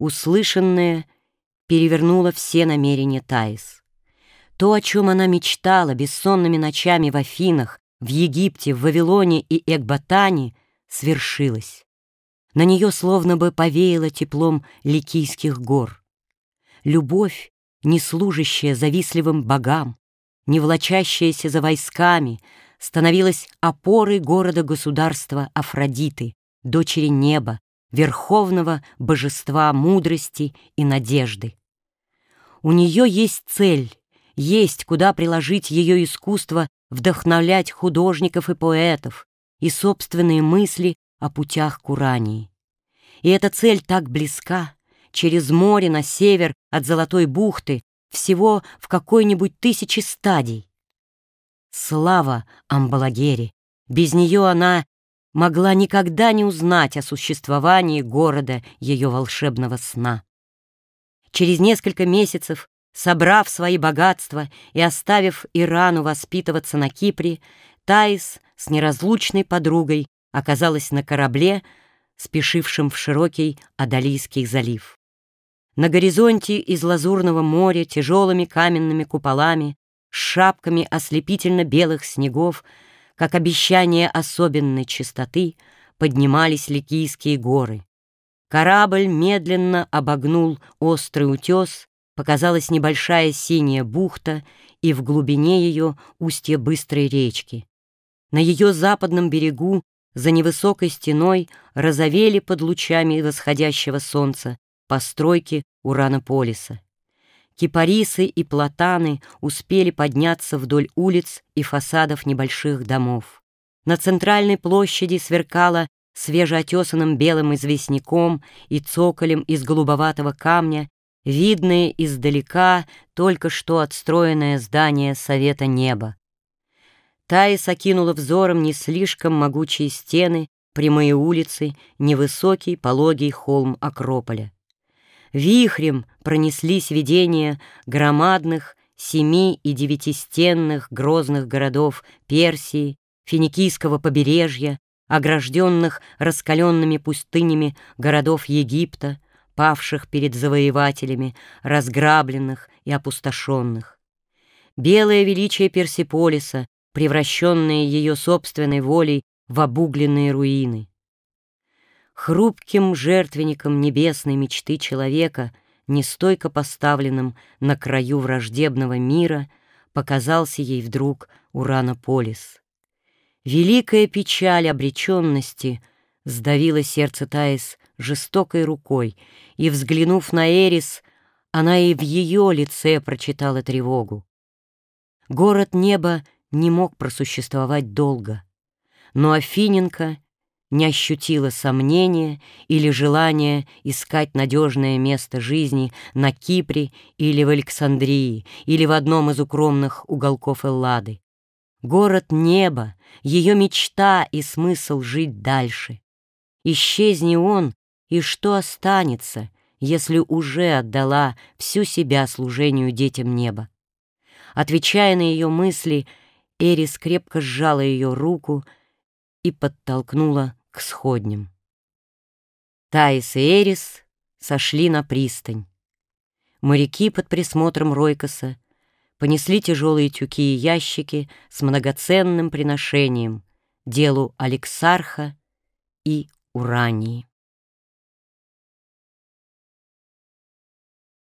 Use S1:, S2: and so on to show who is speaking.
S1: Услышанное перевернуло все намерения Таис. То, о чем она мечтала бессонными ночами в Афинах, в Египте, в Вавилоне и Экбатане, свершилось. На нее словно бы повеяло теплом ликийских гор. Любовь, не служащая завистливым богам, не влачащаяся за войсками, становилась опорой города-государства Афродиты, дочери неба, верховного божества мудрости и надежды. У нее есть цель, есть куда приложить ее искусство вдохновлять художников и поэтов и собственные мысли о путях Курании. И эта цель так близка, через море на север от Золотой бухты, всего в какой-нибудь тысячи стадий. Слава Амбалагере! Без нее она могла никогда не узнать о существовании города ее волшебного сна. Через несколько месяцев, собрав свои богатства и оставив Ирану воспитываться на Кипре, Таис с неразлучной подругой оказалась на корабле, спешившем в широкий Адалийский залив. На горизонте из лазурного моря тяжелыми каменными куполами, с шапками ослепительно-белых снегов, как обещание особенной чистоты, поднимались Ликийские горы. Корабль медленно обогнул острый утес, показалась небольшая синяя бухта и в глубине ее устье быстрой речки. На ее западном берегу за невысокой стеной розовели под лучами восходящего солнца постройки Уранополиса. Кипарисы и платаны успели подняться вдоль улиц и фасадов небольших домов. На центральной площади сверкала свежеотесанным белым известняком и цоколем из голубоватого камня, видное издалека только что отстроенное здание Совета Неба. Таис окинула взором не слишком могучие стены, прямые улицы, невысокий пологий холм Акрополя. Вихрем пронеслись видения громадных семи- и девятистенных грозных городов Персии, Финикийского побережья, огражденных раскаленными пустынями городов Египта, павших перед завоевателями, разграбленных и опустошенных. Белое величие Персиполиса, превращенное ее собственной волей в обугленные руины. Хрупким жертвенником небесной мечты человека, нестойко поставленным на краю враждебного мира, показался ей вдруг Уранополис. Великая печаль обреченности сдавила сердце Таис жестокой рукой, и, взглянув на Эрис, она и в ее лице прочитала тревогу. Город неба не мог просуществовать долго, но Афиненко не ощутила сомнения или желания искать надежное место жизни на Кипре или в Александрии, или в одном из укромных уголков Эллады. Город неба, ее мечта и смысл жить дальше. Исчезни он, и что останется, если уже отдала всю себя служению детям неба? Отвечая на ее мысли, Эрис крепко сжала ее руку и подтолкнула к сходням. Таис и Эрис сошли на пристань. Моряки под присмотром Ройкоса понесли тяжелые тюки и ящики с многоценным приношением, делу Алексарха и Урании.